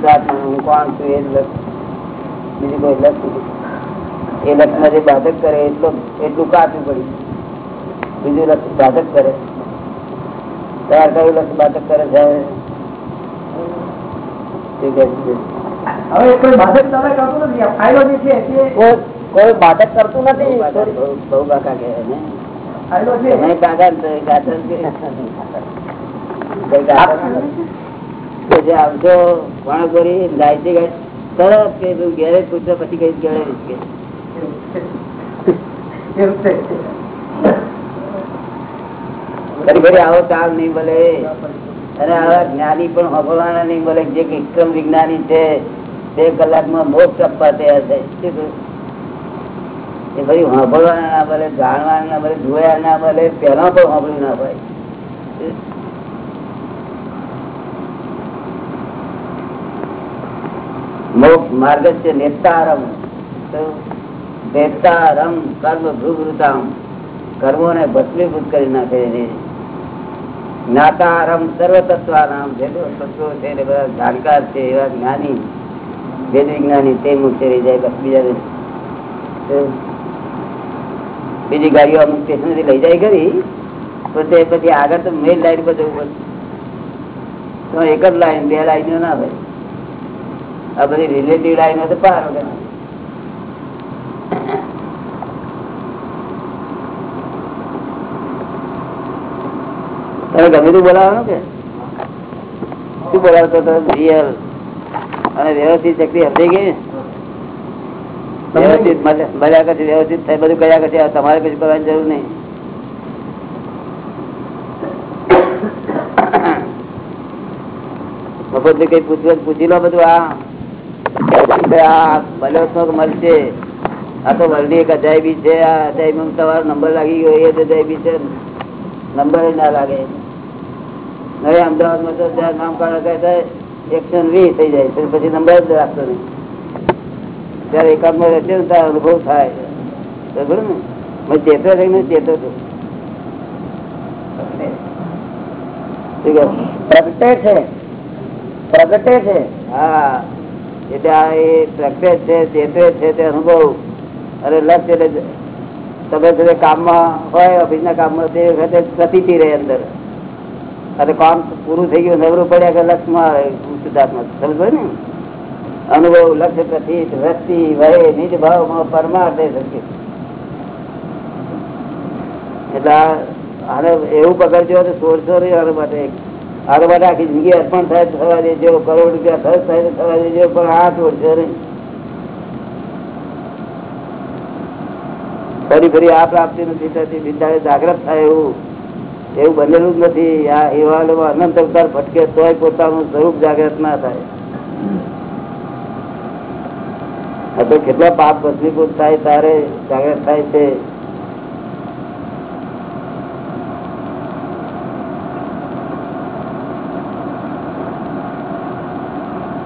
શુદ્ધાત્મા હું કોણ છું એ જ લક્ષ બીજું કોઈ લક્ષ નથી એ લક્ષમાં જે બાધક કરે એટલું એટલું કાચું પડ્યું બીજું લક્ષ બાધક કરે ત્યાર કયું લક્ષ બાધક કરે છે હવે કોઈ બાધક તમે કરતું નથી આ ફાઇલો જે છે તે કોઈ બાધક કરતું નથી બહુ કાકા કે ને ફાઇલો છે તમે કાકા ને તો એ કાકા જ આવજો વણગોરી ગાયતી ગાય, તરત કે ઘેરે પૂછો, પછી કઈ ઘેરે આવો ચાલ નહીં ભલે. અને આવા જ્ઞાની પણ સાંભળવાના નહીં બોલે જે વિક્રમ વિજ્ઞાની છે, બે કલાકમાં મોક્ષ આપવા તૈયાર થાય. શું? એ ભાઈ સાંભળવાના ના બોલે જાણવાના ના બોલે જોયા ના બોલે પહેલા પણ સાંભળ્યું ના ભાઈ મોક્ષ માર્ગ છે નેતારમ નેતારમ કર્મ ભૂગૃતામ. કર્મો ને ભસ્મીભૂત કરી નાખે છે. જ્ઞાતારમ સર્વતત્વાનામ. જે તત્વો છે એ બધા જાણકાર છે એવા જ્ઞાની. વેદ વિજ્ઞાની તે મુખ્ય રહી જાય બસ બીજા તો બીજી ગાડીઓ અમુક સ્ટેશનથી લઈ જાય ખરી. તો તે પછી આગળ તો મેઇન લાઈન પર જવું પડશે. એક જ લાઈન બે લાઈનો ના ભાઈ આ બધી રિલેટિવ લાઈનો તો પાર તમે ગમે તું બોલાવવાનું કે? શું બોલાવતો હતો? રિયલ અને વ્યવસ્થિત શક્તિ હતી ગઈ વ્યવસ્થિત મળ્યા પછી વ્યવસ્થિત થાય બધું કર્યા પછી તમારે કશું કરવાની જરૂર નહીં. મફત કઈ પૂછવું પૂછી લો બધું આ. આ ભલે મળશે. આ તો વરદી એક અજાયબી છે આ અજાયબી તમારો નંબર લાગી ગયો એ અજાયબી છે. નંબર ના લાગે. હવે અમદાવાદમાં તો ત્યાં નામ કાઢવા એકસો વીસ થઈ જાય છે પછી નંબર જ રાખતો નહીં. ત્યારે એકાદમાં રહેશે ને ત્યારે અનુભવ થાય. ખરું ને? મેં ચેતો થઈને ચેતો છું. પ્રગટે છે. પ્રગટે છે. હા. એટલે આ એ પ્રગટે છે ચેતવે છે તે અનુભવ. અને લક્ષ્ય એટલે તમે જે કામમાં હોય, ઓફિસના કામમાં તે વખતે રહે અંદર. અને કામ પૂરું થઈ ગયું નવરું પડ્યા કે લક્ષમાં આવે શુદ્ધાત્મા સમજ ને? અનુભવ લક્ષ્ય પ્રતિત વૃત્તિ વય નિજ ભાવમાં પરમાર્થ શક્ય. એટલે આને એવું પકડજો, તો સોળસો નહીં આના માટે. માટે આખી જિંદગી અર્પણ થાય થવા દેજો, કરોડ રૂપિયા ખર્ચ થાય તો થવા દેજો, પણ આ છોડશો નહીં. ફરી ફરી આ પ્રાપ્તિ નથી થતી, બિચારે જાગ્રત થાય એવું એવું બનેલું જ નથી. આ એવા અનંત અવતાર ભટકે તોય પોતાનું સ્વરૂપ જાગ્રત ના થાય. તો કેટલા પાપ ભસ્મીભૂત થાય, તારે જાગ્રત થાય છે.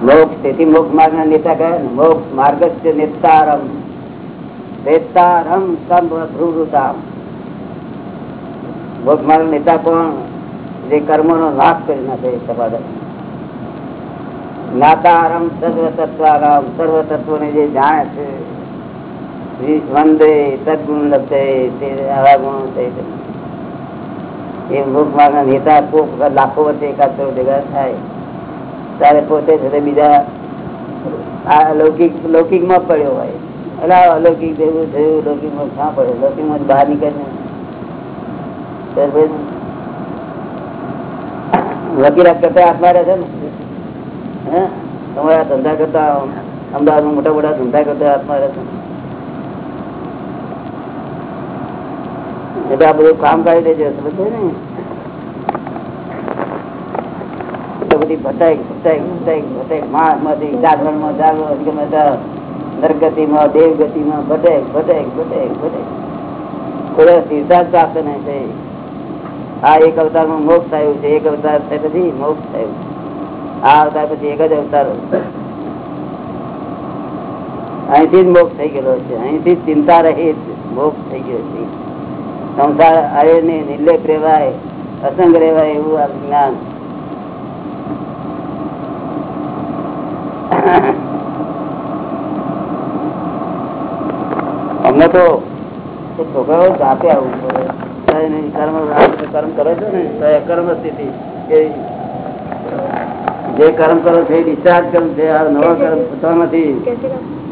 મોક્ષ, તેથી મોક્ષ માર્ગ ના નેતા કહે ને, મોક્ષ માર્ગ નેતારમ નેતારમ માર્ગ નેતા કોણ? જે કર્મો નો નાશ કરી નાખે જ્ઞાતારમ સર્વ તત્વારામ સર્વ તત્વો ને જે જાણે છે વંદે સદગુણ લભે તે આવા એ મોક્ષ માર્ગ ના નેતા લાખો વચ્ચે એકાદ થાય. ત્યારે પોતે છે બીજા આ લૌકિક લૌકિકમાં પડ્યો હોય. એટલે અલૌકિક જેવું થયું લૌકિકમાં ક્યાં પડ્યો? લૌકિકમાં બહાર નીકળે વકીલાત કરતા રહે છે ને? તમારા ધંધા કરતા અમદાવાદ મોટા મોટા ધંધા કરતા હાથમાં રહે છે. એટલે આ બધું કામ કાઢી દેજો સમજ ને તો બધી ભટાઈ ભટાઈ ભટાઈ ભટાઈ માણસમાંથી જાગરણમાં જાગરણ નરગતિ માં દેવગતિ માં ભટેક ભટેક ભટેક ભટેક આ એક અવતારમાં મોક્ષ થયું છે, એક અવતાર પછી મોક્ષ થયું. આ અવતાર પછી એક જ અવતાર અહીંથી જ મોક્ષ થઈ ગયેલો છે. અહીંથી ચિંતા રહિત મોક્ષ થઈ ગયો છે. સંસાર ને નિર્લેપ રેવાય અસંગ રેવાય એવું આ જ્ઞાન. અમને તો છોકરાઓ જાતે આવવું પડે. કર્મ કર્મ કરો છો ને તો એ સ્થિતિ જે કર્મ કરો છો ડિસ્ચાર્જ કર્મ છે આ નવો કર્મ થતો નથી.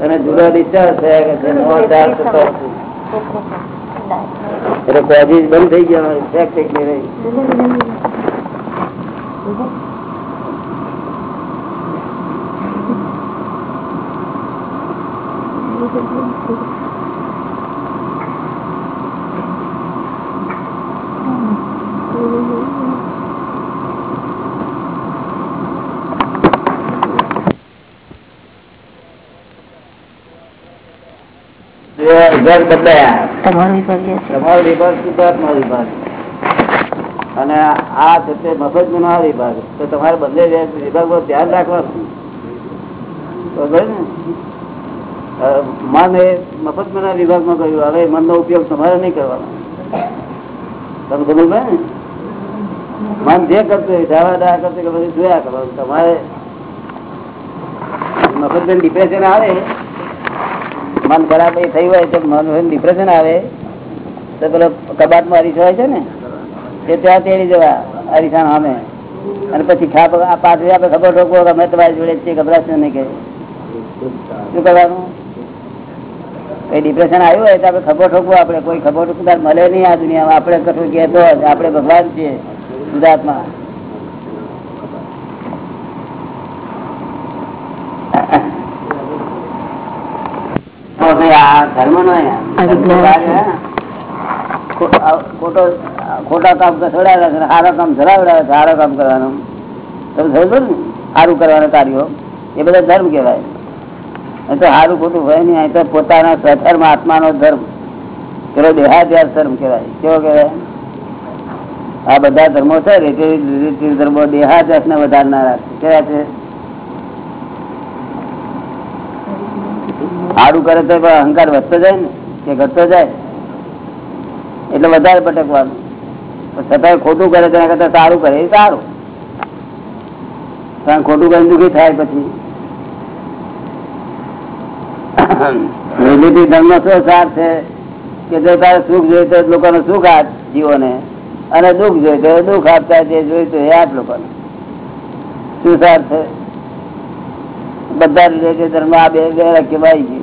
અને જુદા ડિસ્ચાર્જ થયા નવા છે નવો ચાર્જ થતો એટલે બંધ થઈ ગયા ઇફેક્ટ એટલી રહી. ઘર બદલાયા. તમારો વિભાગ તમારો વિભાગ શુદ્ધાત્મા વિભાગ. અને આ છે તે મફત ગુના વિભાગ. તો તમારે બંને વિભાગ પર ધ્યાન રાખવાનું. બરોબર મન એ મફત ગુના વિભાગમાં કહ્યું હવે મનનો ઉપયોગ તમારે નહીં કરવાનો. તમે ગમે ને? મન જે કરતું હોય ધાવા દા કરતું કે બધું જોયા કરવાનું. તમારે મફત ડિપ્રેશન આવે મન ખરાબ થયું હોય તો મન ડિપ્રેશન આવે, તો પેલો કબાટમાં અરીસો હોય છે ને? એ ત્યાં તેડી જવા અરીસા અમે. અને પછી ખાપ પાછળ આપણે ખબર રોકો અમે તમારી જોડે છીએ, ગભરાશો નહીં કે. શું કરવાનું? કઈ ડિપ્રેશન આવ્યું હોય તો આપણે ખબર ઠોકવું આપણે. કોઈ ખબર ઠોકદાર મળે નહીં આ દુનિયામાં. આપણે કશું કહેતો આપણે ભગવાન છીએ, ગુજરાતમાં તો ભાઈ આ ધર્મ નો ખોટો ખોટા કામ કસોડાવે છે સારા કામ ધરાવડાવે છે સારા કામ કરવાનું. તમે સમજો ને? સારું કરવાનું કાર્યો. એ બધા ધર્મ કહેવાય. તો સારું ખોટું હોય નહીં અહીં તો પોતાના સ્વધર્મ આત્માનો ધર્મ. પેલો દેહાદ્યાસ ધર્મ કહેવાય. કેવો કહેવાય? આ બધા ધર્મો છે રીતે રીતિ ધર્મો દેહાદ્યાસ ને વધારનારા. કેવા છે? સારું કરે તો અહંકાર વધતો જાય ને? કે ઘટતો જાય? એટલે વધારે ભટકવાનું. છતાં ખોટું કરે તેના કરતા સારું કરે, એ સારું. કારણ ખોટું કરીને દુઃખી થાય પછી. રિલેટિવ ધર્મ નો શું સાર છે? કે જો તારે સુખ જોઈએ તો લોકોને સુખ આપ જીવોને. અને દુઃખ જોઈએ તો દુઃખ આપતા જે જોઈતું એ આપ લોકોને. શું સાર છે? બધા રિલેટિવ ધર્મ આ બે બે ગઈ છે.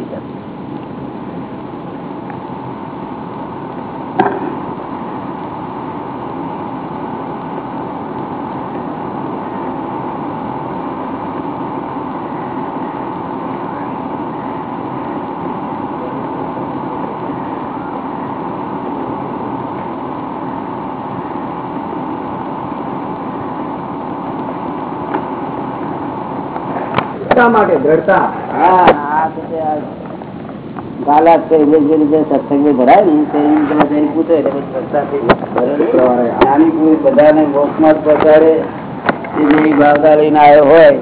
માટે? દ્રઢતા? છે જે જે રીતે સત્સંગી ભરાય ને તે પૂછો બધાને મોક્ષમાં પહોંચાડે એ જેવી ભાવના લઈને આવ્યો હોય.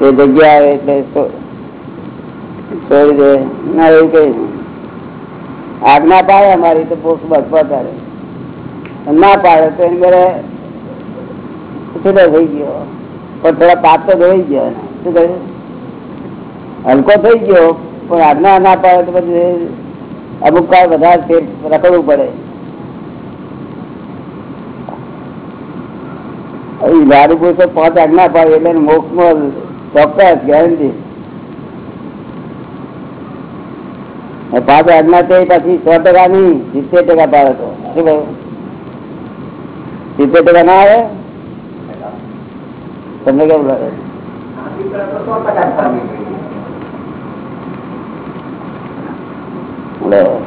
એ જગ્યા આવે એટલે છોડી દે ના એવું કઈ. આજ્ઞા પાડે અમારી તો મોક્ષ બસ પહોંચાડે. ના પાડે તો એની ઘરે છૂટો થઈ ગયો પણ થોડા પાપ તો ધોઈ ગયા એને. શું કહ્યું હલકો થઈ ગયો પણ આજ્ઞા ના પાડે તો પછી અમુક કાળ વધારે ફેર રખડવું પડે હવે લાડુ પુરુષો પાંચ આજ્ઞા પાડે એટલે એને મોક્ષમાં ચોક્કસ ગેરંટી પાંચ આજ્ઞા તો એ પછી સો ટકા નહીં સિત્તેર ટકા પાડે તો શું કહ્યું સિત્તેર ટકા ના આવે તમને કેવું લાગે બરાબર.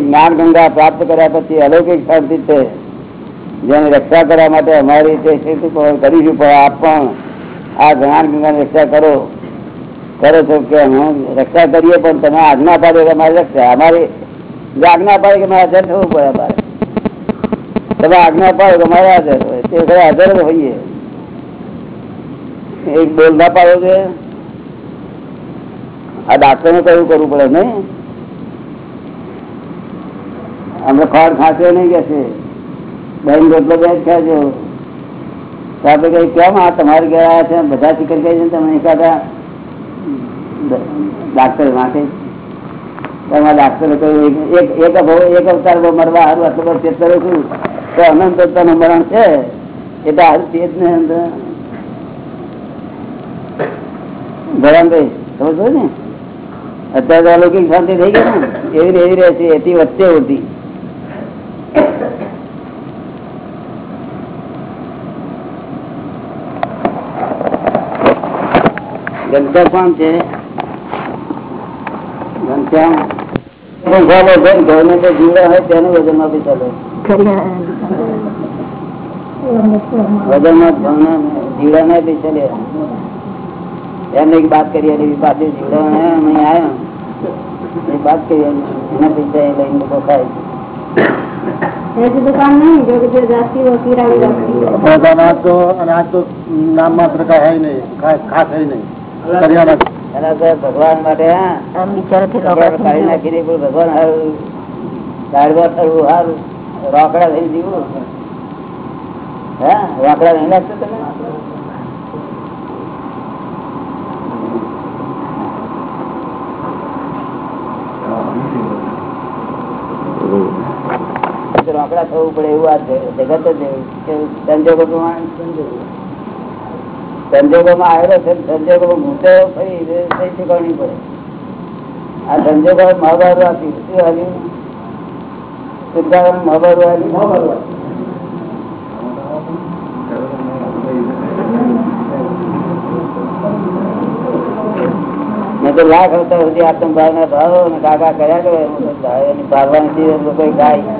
જ્ઞાન ગંગા પ્રાપ્ત કર્યા પછી અલૌકિક શાંતિ છે જેની રક્ષા કરવા માટે અમારી તે હેતુ પણ કરીશું પણ આપ પણ આ જ્ઞાન ગંગાની રક્ષા કરો. કરો છો કે હું રક્ષા કરીએ, પણ તમે આજ્ઞા પાડો કે અમારી રક્ષા, અમારી જે આજ્ઞા પાડે કે મારે હાજર થવું પડે અમારે. તમે આજ્ઞા પાડો કે મારે હાજર હોય, તે વખતે હાજર હોઈએ. એક બોલ ના પાડો કે, આ ડાક્ટર ને કયું કરવું પડે નહીં? અમે ખોર ખાંચ્યો નહીં કે છે? બહેન રોટલો બે જ ખાજો. તો કઈ કેમ આ તમારે ઘેર છે? બધા ચિકન કહે છે તમે? એકાદા ડાક્ટર માટે તમારા ડાક્ટરે કહ્યું એક- એક એક અભાવ- એક અવતાર બહુ મરવા સારું આટલો બધો ચેત કરું છું. તો અનંત અવતારનું મરણ છે, એ તો સારું છે જ ને અંદર. ભગવાનભાઈ ખબર છો ને? અત્યારે તો અલૌકિક શાંતિ થઈ ગઈ ને? એવી ને એવી રહે છે, એથી વચ્ચે હોતી ઘનશ્યામ કોણ છે? ઘનશ્યામ ઘરને ઘરને જે જીવડા હોય તેનું વજનમાં બી ચાલે વજનમાં ઘઉંના જીવડા ને બી ચાલે એમને એક બાત કરી એની પાછી જીવડા ને અહીં આવ્યા એ બાત કરી એના પૈસા એ લઈને લોકો ખાય ऐसी दुकान नहीं जो जो जाती वो कीड़ा भी जाती है અનાજ તો અનાજ તો નામ માત્ર का है ही नहीं खा- खास है ही नहीं करियाना એના તો ભગવાન માટે કાઢી પણ ભગવાન હારું હારું રોકડા થઈ જીવું. હે રોકડા નહીં લાગતો તમે? રોકડા થવું પડે એવું આ જગત જ સંજોગો પ્રમાણે સંજોગોમાં આવેલો છે, સંજોગોમાં મૂકે ફરી થઈ ચુકવણી પડે. આ સંજોગો મહાભારું આપ્યું શું આવ્યું મેં તો લાખ હતા સુધી આત્મ ભાવના ભાવો અને કાકા કર્યા કરે. એની ભાવવાની લોકો ગાય.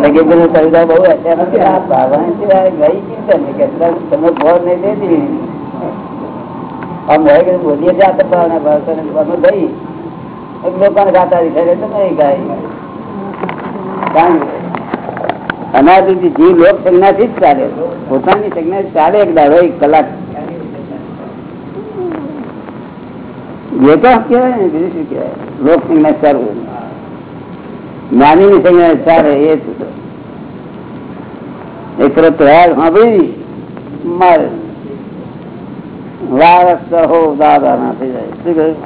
નગેન્દ્ર કવિતા બહુ અત્યારે નથી આ ભાવવાની સિવાય ગઈ ચિંતન કે અત્યારે તમે ભોર નહીં દેતી આમ હોય કે બોલીએ ત્યાં તો ભાવના ભાવ કરે અમે ગઈ. એક લોકોને ગાતા દીધા તો નહીં ગાય કારણ કે અનાદિથી જીવ લોક સંજ્ઞાથી જ ચાલે પોતાની સંજ્ઞા ચાલે એક દાડો, એક કલાક. વિકાસ કહેવાય? ને બીજું શું કહેવાય? લોક સંજ્ઞા ચાલવું જ્ઞાનીની સંજ્ઞા ચાલે, એ જ એક તરફ પ્રયાગ સાંભળી? મારે. વારસ હો, દાદા ના થઈ જાય. શું કહ્યું?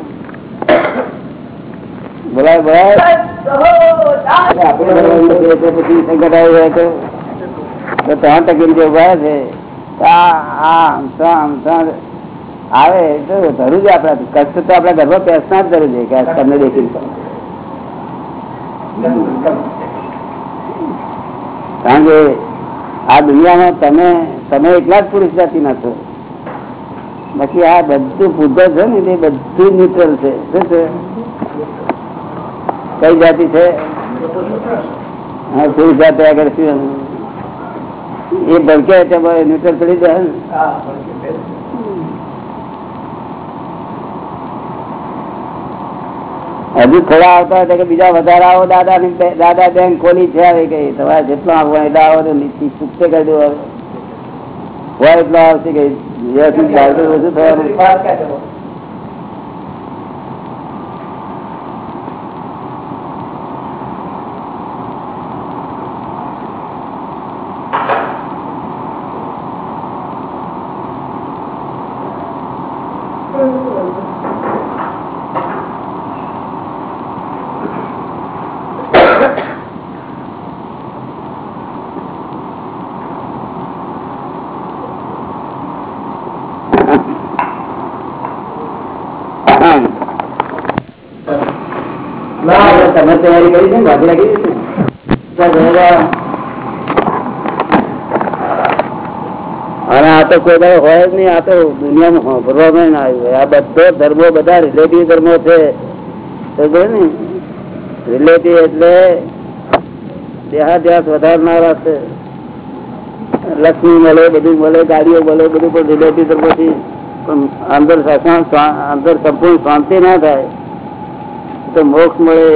બોલાય બોલાય. આપણે પછી સંકટ આવી જાય તો. તો ત્રણ ટકી જે ઊભા છે? આ આમ સામ સામ આવે, તો ધરું જ આપણા, કષ્ટ તો આપણા ઘરમાં પેસના જ ધરું છે કે આ તમને દેખી કારણ કે આ દુનિયામાં તમે તમે એટલા જ પુરુષ જાતિ ના છો. બાકી આ બધું પૂજ્ય છે ને તે બધું ન્યુટ્રલ છે. શું છે? કઈ જાતિ છે? હા, પુરુષ જાતિ આગળ શું એ ભડકે ન્યુટ્રલ પડી જાય ને? હજુ થોડા આવતા હતા કે બીજા વધારે આવો, દાદા ની દાદા બેન ખોલી છે આવી ગઈ તમારે જેટલો આવવા એટલા આવો તો નીચી ચૂકતે કરી દો. હોય એટલો આવશે કે થવાનું તમે તૈયારી કરી છે ને ભાગી રાખી છે ને ચાલ, હવે અને આ તો કોઈ દાડો હોય જ નહીં આ તો દુનિયામાં સાંભળવામાં ના આવ્યું આ બધો ધર્મો બધા રિલેટિવ ધર્મો છે સમજો ને રિલેટિવ એટલે દેહાદ્યાસ વધારનારા છે। લક્ષ્મી મળે બધું મળે ગાડીઓ મળે બધું પણ રિલેટિવ ધર્મોથી પણ અંદર શાસન અંદર સંપૂર્ણ શાંતિ ના થાય તો મોક્ષ મળે.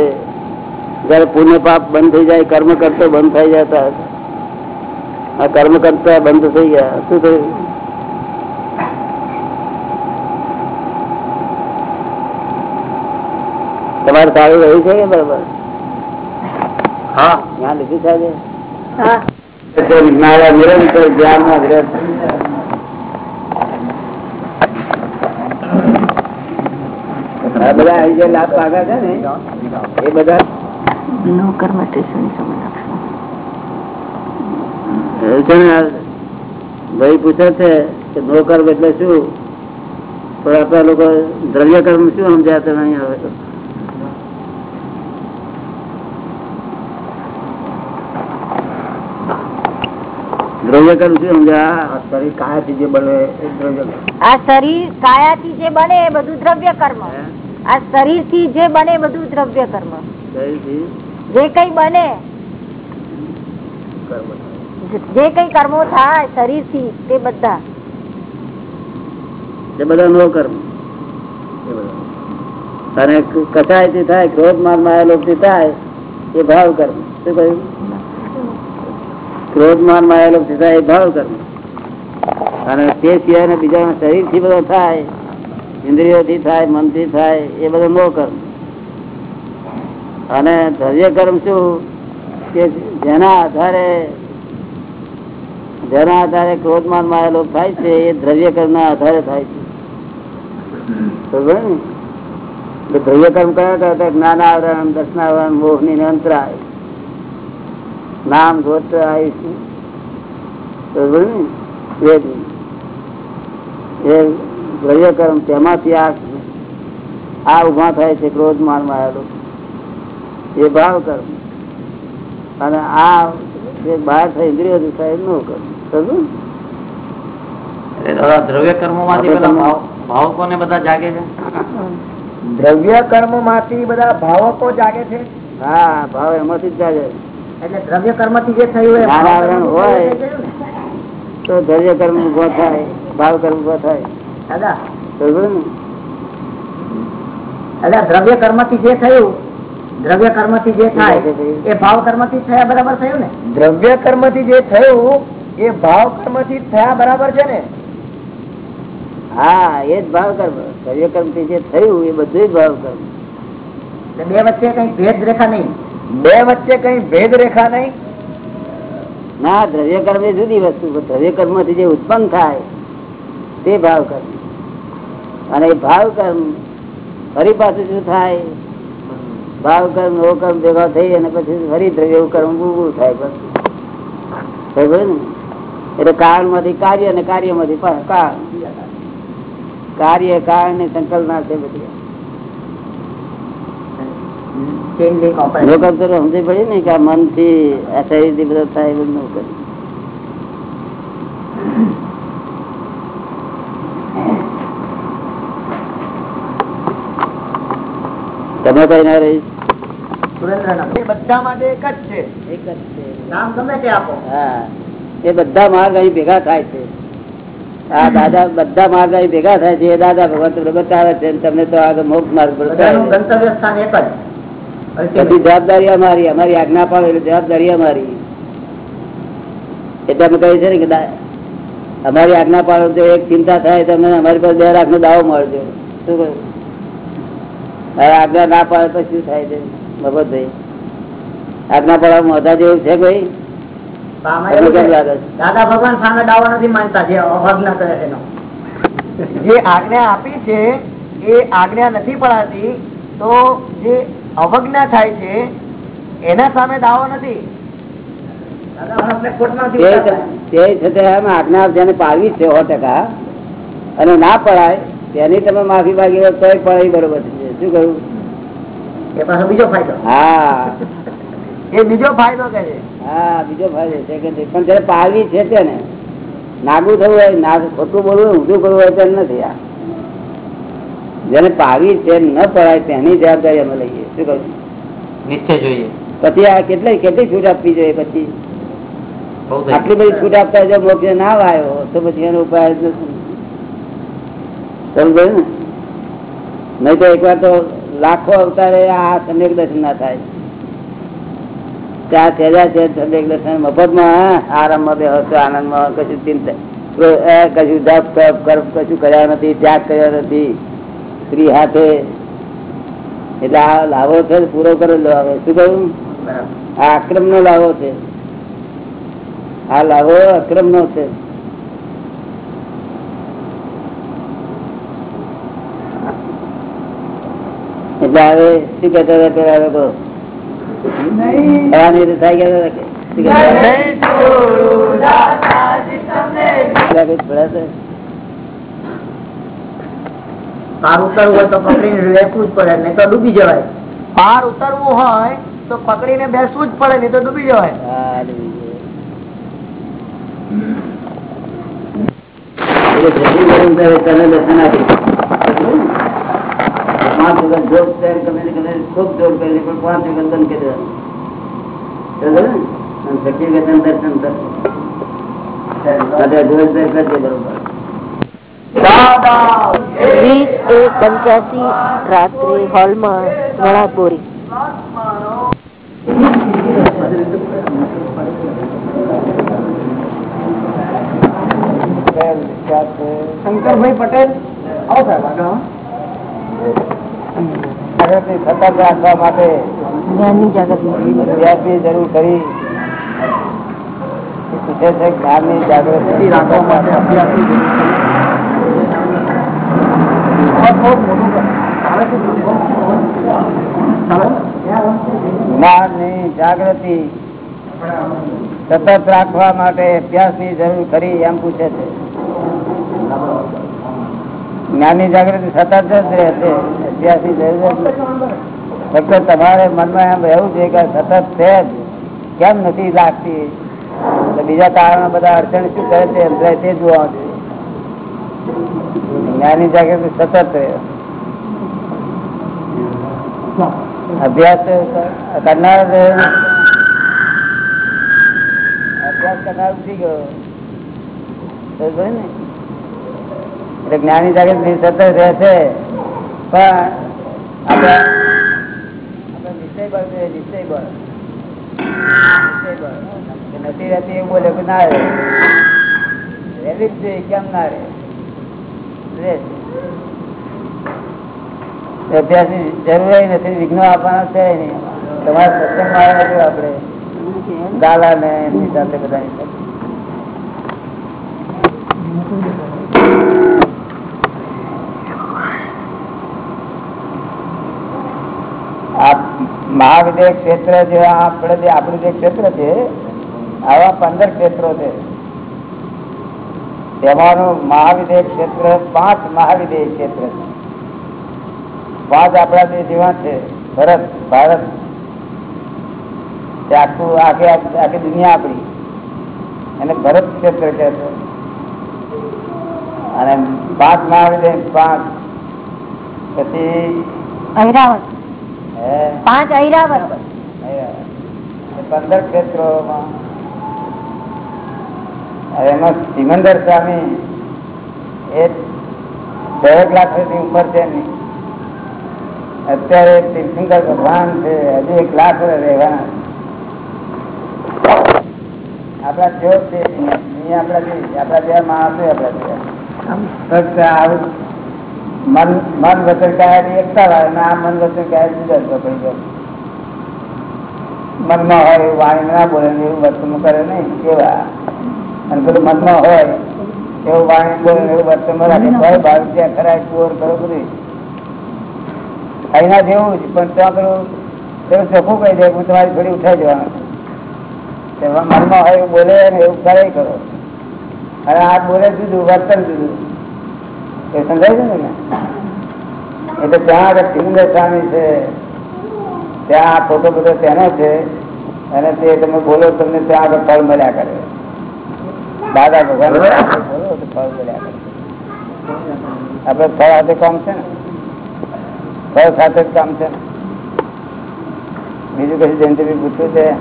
જયારે પુણ્ય પાપ બંધ થઈ જાય કર્મ કરતો બંધ થઈ જતા આ કર્મ કરતા બંધ થઈ ગયા. શું થયું? તમારે સારું રહ્યું છે કે બરોબર? હા. જ્ઞાન લીધું સાહેબ હા. મારા નિરંતર ધ્યાનમાં વિરત બધા લાભ પાકા છે ને? એ બધા? એવું સમજ આપશો? ભાઈ પૂછે છે કે નોકર એટલે શું? પણ આપણા લોકો દ્રવ્ય કર્મ શું સમજ્યા તમે નહીં આવે તો? દ્રવ્ય કર્મ શું સમજ્યા? શરીર કાયાથી જે બને એ દ્રવ્ય આ શરીર કાયાથી જે બને એ બધું દ્રવ્ય કર્મ. આ શરીરથી જે બને બધું દ્રવ્ય કર્મ. શરીરથી જે કઈ બને જે કઈ કર્મો થાય શરીરથી તે બધા. એ બધા નો કર્મ. અને કસાયથી થાય ક્રોધ માન માયા થી થાય એ ભાવ કર્મ. શું કહ્યું? ક્રોધ માન માયા થી થાય એ ભાવ કર્મ. અને તે સિવાય બીજા શરીરથી બધો થાય ઇન્દ્રિયો થી થાય મનથી થાય એ બધો નો કર્મ. અને ધૈર્ય કર્મ શું? કે જેના આધારે જેના આધારે ક્રોધમાન માન માયા થાય છે, એ દ્રવ્ય કર્મ ના આધારે થાય છે. ને? એટલે કર્મ કયા કયા જ્ઞાન આવરણ દર્શનાવરણ, મોહની ની અંતરાય. નામ ગોત્ર આયુષ. એ દ્રવ્ય કર્મ તેમાંથી આ ઊભા થાય છે ક્રોધમાન માન આવેલો એ ભાવ કર્મ. અને આ જે બહાર થાય ઇન્દ્રિય થાય નો કર્મ. દ્રવ્ય કર્મો માંથી બધા તમે- ભાવ- ભાવકોને બધા જાગે છે? દ્રવ્ય કર્મમાંથી બધા ભાવકો જાગે છે? હા ભાવ એમાંથી જાગે. એટલે દ્રવ્ય કર્મથી જે થયું હોય તો દ્રવ્ય કર્મ ઊભો થાય ભાવ કર્મ ઊભો થાય. દાદા. ને? દાદા દ્રવ્ય કર્મથી જે થયું દ્રવ્ય કર્મથી જે થાય. એ ભાવ કર્મથી થયા બરાબર થયું ને? દ્રવ્ય કર્મથી જે થયું એ ભાવ કર્મથી થયા બરાબર છે ને? હા એ જ ભાવ કર્મ દ્રવ્ય કર્મથી જે થયું એ બધું જ ભાવ કર્મ બે વચ્ચે કઈ ભેદ રેખા નહીં? બે વચ્ચે કઈ ભેદ રેખા નહીં? ના દ્રવ્ય કર્મ એ જુદી વસ્તુ દ્રવ્ય કર્મથી જે ઉત્પન્ન થાય તે ભાવ કર્મ અને ભાવ કર્મ ફરી પાછું શું થાય? ભાવ કર્મ નો કર્મ ભેગા થઈ અને પછી ફરી દ્રવ્ય કર્મ ઉભું થાય બસ. એટલે કારણમાંથી કાર્ય અને કાર્યમાંથી કારણ કાર્ય કારણની સંકલ્પના છે બધી. સમજ પડી ને કે આ મનથી આ શરીરથી બધું થાય બધું ન તમે કઈ ના રહી? એ બધા માર્ગ અહીં ભેગા થાય છે. આ દાદા બધા માર્ગ અહીં ભેગા થાય છે. એ દાદા ભગવાન તમને બતાવે છે તમને તો આગળ મોક્ષ માર્ગ બધી જવાબદારી અમારી. અમારી આજ્ઞા પાડો એટલે જવાબદારી અમારી. એટલે અમે કહ્યું છે ને કે અમારી આજ્ઞા પાડો તો એક ચિંતા થાય તમને અમારી પાસે બે લાખ નો દાવો મળજો શું કહ્યું? હવે આજ્ઞા ના પાડે તો શું થાય છે? મફતભાઈ આજ્ઞા પાડવા મોઢા જેવું છે કોઈ? આમાં તમને એવું કેમ છે, લાગે છે? દાદા ભગવાન સામે દાવો નથી માનતા જે અવજ્ઞા કરે એનો. જે આજ્ઞા આપી છે એ આજ્ઞા નથી પડાતી તો જે અવજ્ઞા થાય છે એના સામે દાવો નથી. તે છતાં આજ્ઞા જેને પાડવી છે સો ટકા અને ના પડાય તેની તમે માફી માગી હોય તોય પડાય બરોબર છે. શું કહ્યું? એ પાછો બીજો ફાયદો. હા. એ બીજો ફાયદો કે હા બીજો ફાયદો છે કે પણ જયારે પાડવી છે તેને નાગું થવું હોય ના ખોટું બોલવું ઊંધું કરવું હોય તેમ નથી આ. જેને પાડવી છે ન પડાય તેની જવાબદારી અમે લઈએ. શું કહ્યું? નિશ્ચય જોઈએ. પછી આ કેટલી કેટલી છૂટ આપવી જોઈએ પછી? આટલી બધી છૂટ આપતા જો મોક્ષ ના આવ્યો તો પછી એનો ઉપાય નથી. સમજાયું ને? નહીં તો એકવાર તો લાખો અવતારે આ સમ્યક દર્શન ના થાય. ત્યાં સહેજા છે સમ્યક દર્શન. મફતમાં આરામમાં છો આનંદમાં કશું ચિંતા. કશું જપ તપ કર્મ કશું કર્યા નથી ત્યાગ કર્યો નથી. સ્ત્રી હાથે. એટલે આ લાભો છે પૂરો કરેલો આવે શું કહ્યું આ અક્રમ નો લાવો છે. આ લાવો અક્રમ નો છે. એટલે હવે શું કહેતા હતા પેલા લોકો ખાવાની રીતે થાય ગયા કે? શું કહેતા હતા? પેલા કંઈક પડ્યા હતા? પાર ઉતરવું હોય તો પકડીને બેસવું જ પડે નહીં તો ડૂબી જવાય પાર ઉતરવું હોય તો પકડીને બેસવું જ પડે નહીં તો ડૂબી જવાય તને દર્શન આપી પાંચ વખત જોગ છે ગમે તે ગમે તે ખૂબ જોગ કરી પણ પાંચ વખત બંધ કરી દેવાનું. સમજો ને? અને શક્તિ વખત દર્શન કર સાથે જોગ છે કરજે બરોબર વીસ એક પંચ્યાસી રાત્રે હોલમાં વણાપોરી શંકરભાઈ પટેલ આવો સાહેબ આગળ જાગૃતિ સતત રાખવા માટે અભ્યાસની અભ્યાસની જરૂર કરી. પૂછે છે જ્ઞાનની જાગૃતિ રાખવા માટે જ્ઞાનની જાગૃતિ સતત રાખવા માટે અભ્યાસની જરૂર કરી એમ પૂછે છે. જ્ઞાનની જાગૃતિ સતત જ રહેશે નથી. ફક્ત તમારે મનમાં એમ રહેવું છે કે સતત છે જ. કેમ નથી લાગતી? બીજા કારણો બધા અડચણ શું કરે છે? એમ તે જોવા જોઈએ. જ્ઞાનની જાગૃતિ સતત રહે. અભ્યાસ કરનાર અભ્યાસ કરનાર ઉઠી ગયો. ને? એટલે જ્ઞાની જાગૃતિ સતત રહે છે પણ આપણે નિશ્ચય નથી રહેતી એવું બોલે કે ના રહે. રહેવી જ કેમ ના રહે? અભ્યાસની જરૂર નથી, વિઘ્નો આપવાના છે નહીં તમારા સત્સંગમાં આવ્યા આપણે. ગાલા ને એમની સાથે બધાની મહાવિદ્ય ક્ષેત્ર જે આપણે જે, આપણું જે ક્ષેત્ર છે, આવા પંદર ક્ષેત્રો છે. તેમાંનું મહાવિદ્ય ક્ષેત્ર, પાંચ મહાવિદ્ય ક્ષેત્ર છે. પાંચ આપણા જે જેવા છે, ભરત, ભારત. આખું, આખી આખી દુનિયા આપણી. એને ભરત ક્ષેત્ર કહે છે અને પાંચ મહાવિદ્ય પાંચ. પછી ઐરાવત પાંચ ઐરાવત પંદર ક્ષેત્રોમાં. એમાં સિમંદર સ્વામી એ દરેક લાખ સુધી ઉંમર છે એમની અત્યારે તીર્થંકર ભગવાન છે હજુ એક લાખ રહેવાના આપણા જો છે આપણા જેવા માણસો આપણા જેવા. આવું મન મન વચન કાયા એકતા વાળા ને આ મન વચન કાયા જુદા જુદા પડી જાય મનમાં હોય એવું વાણી ના બોલે એવું વર્તન કરે નહીં કેવા? અને બધું મનમાં હોય એવું વાણી બોલે એવું વર્તન રાખે. ભાઈ ભાવ ત્યાં ખરાય ચોર કરો બધું અહીંના જેવું જ પણ ત્યાં પેલું પેલું ચોખ્ખું કહી દે હું તમારી થોડી ઉઠાઈ જવાનું મનમાં હોય એવું બોલે ને એવું કરે કરો. અને આ બોલે જુદું વર્તન જુદું. એટલે ત્યાં આગળ સિંગર સ્વામી છે, ત્યાં ફોટો બધો તેનો છે, અને તે તમે બોલો તમને ત્યાં આગળ ફળ મળ્યા કરે. દાદા ભગવાન બોલો ફળ મળ્યા કરે. આપડે ફળ સાથે કામ છે ને? ફળ સાથે જ કામ છે બીજું કશું જયંતિભાઈ પૂછ્યું છે?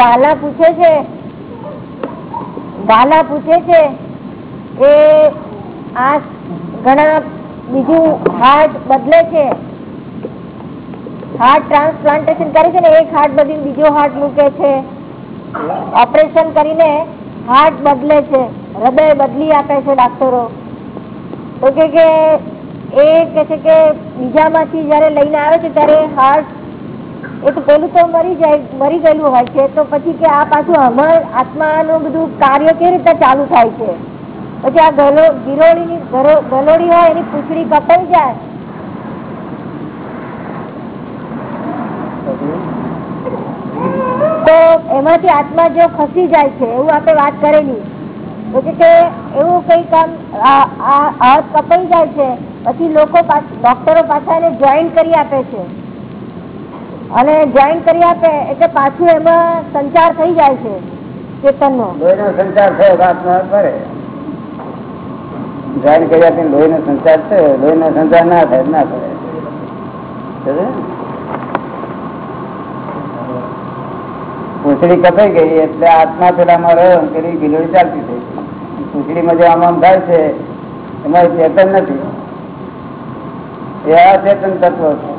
ગાલા પૂછે છે ગાલા પૂછે છે કે આ ઘણા બીજું હાર્ટ બદલે છે. હાર્ટ ટ્રાન્સપ્લાન્ટેશન કરે છે ને, એક હાર્ટ બદલી બીજો હાર્ટ મૂકે છે. ઓપરેશન કરીને હાર્ટ બદલે છે, હૃદય બદલી આપે છે ડાક્ટરો. તો કે એ કે છે કે બીજામાંથી જયારે લઈને આવે છે, ત્યારે હાર્ટ તો પેલું તો મરી જાય, મરી ગયેલું હોય છે. તો પછી કે આ પાછું અમર આત્માનું બધું કાર્ય કેવી રીતે ચાલુ થાય છે? પછી આ ગલો ગિરોળીની ગરો- ગલોડી હોય એની પૂછડી કપાઈ જાય. તો એમાંથી આત્મા જો ખસી જાય છે, એવું આપણે વાત કરેલી. પછી કે એવું કઈ કામ હાથ કપાઈ જાય છે. પછી લોકો ડોક્ટરો પાછા એને જોઈન કરી આપે છે. અને જોઈન કરી આપે એટલે પાછું એમાં સંચાર થઈ જાય છે, ચેતનનો. લોહીનો સંચાર થયો ફરે જોઈન કરી. આપીને લોહીનો સંચાર થયો, લોહીનો સંચાર ના થાય, ના ફરે પૂછડી કપાઈ ગઈ, એટલે આત્મા પેલામાં રહ્યો ને પેલી ગિલોડી ચાલતી થઈ પૂંછડીમાં જે આમ આમ થાય છે, એમાં ચેતન નથી. એ અચેતન તત્વ છે.